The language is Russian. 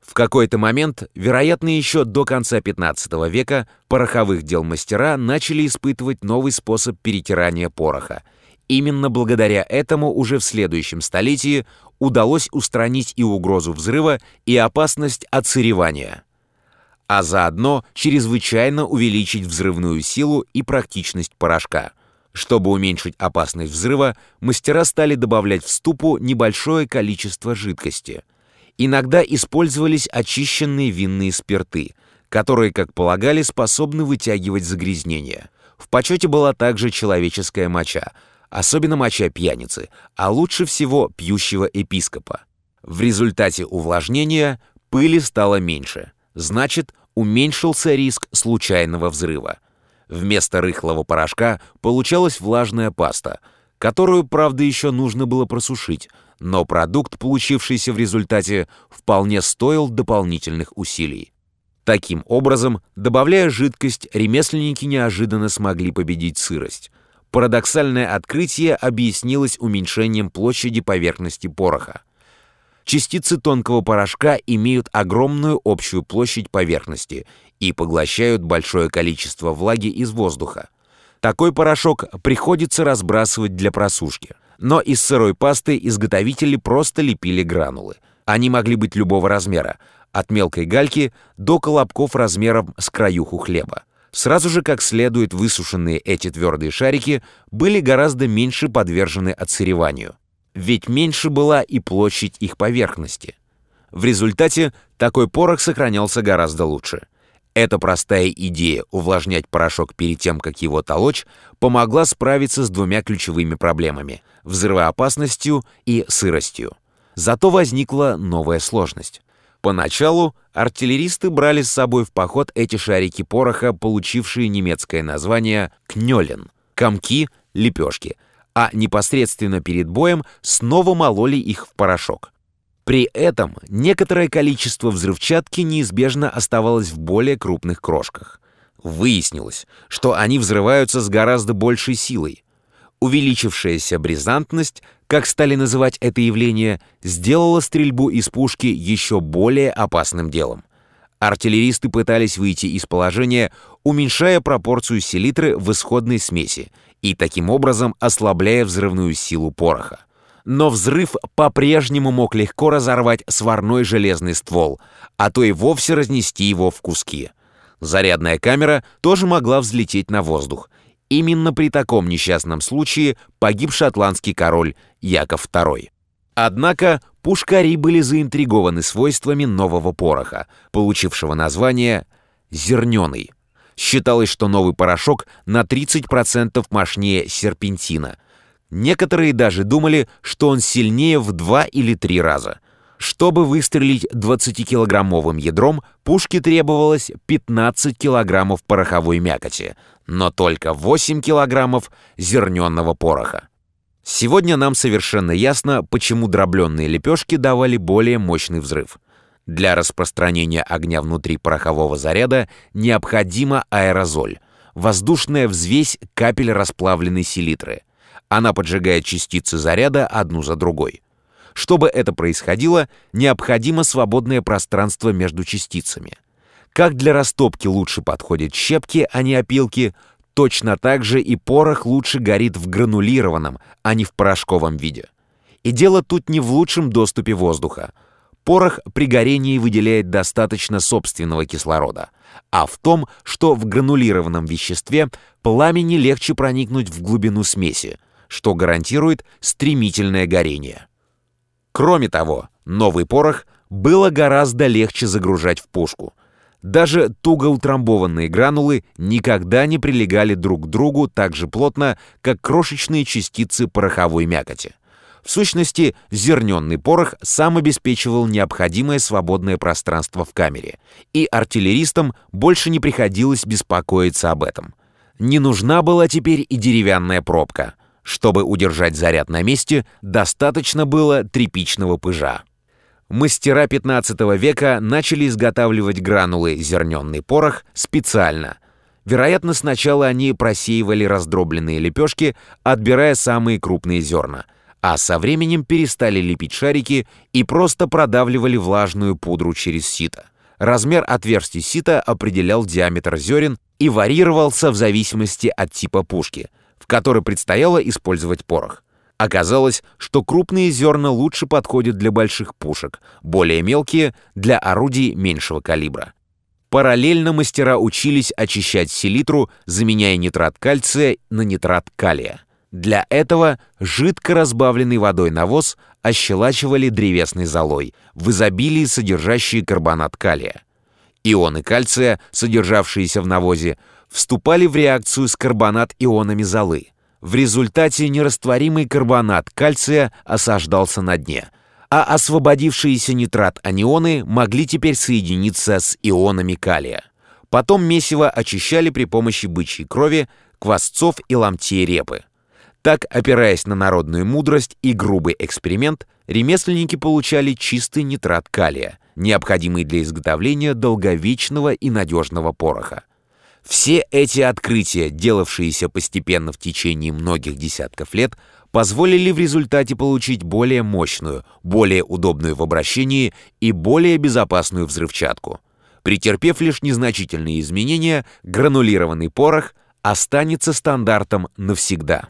В какой-то момент, вероятно, еще до конца 15 века, пороховых дел мастера начали испытывать новый способ перетирания пороха. Именно благодаря этому уже в следующем столетии удалось устранить и угрозу взрыва, и опасность отсыревания, а заодно чрезвычайно увеличить взрывную силу и практичность порошка. Чтобы уменьшить опасность взрыва, мастера стали добавлять в ступу небольшое количество жидкости – Иногда использовались очищенные винные спирты, которые, как полагали, способны вытягивать загрязнения. В почете была также человеческая моча, особенно моча пьяницы, а лучше всего пьющего епископа. В результате увлажнения пыли стало меньше, значит, уменьшился риск случайного взрыва. Вместо рыхлого порошка получалась влажная паста, которую, правда, еще нужно было просушить, но продукт, получившийся в результате, вполне стоил дополнительных усилий. Таким образом, добавляя жидкость, ремесленники неожиданно смогли победить сырость. Парадоксальное открытие объяснилось уменьшением площади поверхности пороха. Частицы тонкого порошка имеют огромную общую площадь поверхности и поглощают большое количество влаги из воздуха. Такой порошок приходится разбрасывать для просушки – но из сырой пасты изготовители просто лепили гранулы. Они могли быть любого размера, от мелкой гальки до колобков размером с краюху хлеба. Сразу же, как следует, высушенные эти твердые шарики были гораздо меньше подвержены отсыреванию. Ведь меньше была и площадь их поверхности. В результате такой порох сохранялся гораздо лучше – эта простая идея увлажнять порошок перед тем, как его толочь, помогла справиться с двумя ключевыми проблемами – взрывоопасностью и сыростью. Зато возникла новая сложность. Поначалу артиллеристы брали с собой в поход эти шарики пороха, получившие немецкое название «кнёлен» — комки, лепешки, а непосредственно перед боем снова мололи их в порошок. При этом некоторое количество взрывчатки неизбежно оставалось в более крупных крошках. Выяснилось, что они взрываются с гораздо большей силой. Увеличившаяся бризантность, как стали называть это явление, сделала стрельбу из пушки еще более опасным делом. Артиллеристы пытались выйти из положения, уменьшая пропорцию селитры в исходной смеси и таким образом ослабляя взрывную силу пороха но взрыв по-прежнему мог легко разорвать сварной железный ствол, а то и вовсе разнести его в куски. Зарядная камера тоже могла взлететь на воздух. Именно при таком несчастном случае погиб шотландский король Яков II. Однако пушкари были заинтригованы свойствами нового пороха, получившего название «зерненый». Считалось, что новый порошок на 30% мощнее серпентина – Некоторые даже думали, что он сильнее в два или три раза. Чтобы выстрелить 20-килограммовым ядром, пушке требовалось 15 килограммов пороховой мякоти, но только 8 килограммов зерненного пороха. Сегодня нам совершенно ясно, почему дробленные лепешки давали более мощный взрыв. Для распространения огня внутри порохового заряда необходима аэрозоль, воздушная взвесь капель расплавленной селитры – она поджигает частицы заряда одну за другой. Чтобы это происходило, необходимо свободное пространство между частицами. Как для растопки лучше подходят щепки, а не опилки, точно так же и порох лучше горит в гранулированном, а не в порошковом виде. И дело тут не в лучшем доступе воздуха. Порох при горении выделяет достаточно собственного кислорода, а в том, что в гранулированном веществе пламени легче проникнуть в глубину смеси, что гарантирует стремительное горение. Кроме того, новый порох было гораздо легче загружать в пушку. Даже туго утрамбованные гранулы никогда не прилегали друг к другу так же плотно, как крошечные частицы пороховой мякоти. В сущности, зерненный порох сам обеспечивал необходимое свободное пространство в камере, и артиллеристам больше не приходилось беспокоиться об этом. Не нужна была теперь и деревянная пробка — чтобы удержать заряд на месте, достаточно было тряпичного пыжа. Мастера 15 века начали изготавливать гранулы зерненный порох специально. Вероятно, сначала они просеивали раздробленные лепешки, отбирая самые крупные зерна, а со временем перестали лепить шарики и просто продавливали влажную пудру через сито. Размер отверстий сита определял диаметр зерен и варьировался в зависимости от типа пушки, в которой предстояло использовать порох. Оказалось, что крупные зерна лучше подходят для больших пушек, более мелкие — для орудий меньшего калибра. Параллельно мастера учились очищать селитру, заменяя нитрат кальция на нитрат калия. Для этого жидко разбавленный водой навоз ощелачивали древесной золой, в изобилии содержащие карбонат калия. Ионы кальция, содержавшиеся в навозе, вступали в реакцию с карбонат-ионами золы. В результате нерастворимый карбонат кальция осаждался на дне, а освободившиеся нитрат-анионы могли теперь соединиться с ионами калия. Потом месиво очищали при помощи бычьей крови, квасцов и ломтей репы. Так, опираясь на народную мудрость и грубый эксперимент, ремесленники получали чистый нитрат калия, необходимый для изготовления долговечного и надежного пороха. Все эти открытия, делавшиеся постепенно в течение многих десятков лет, позволили в результате получить более мощную, более удобную в обращении и более безопасную взрывчатку. Претерпев лишь незначительные изменения, гранулированный порох останется стандартом навсегда.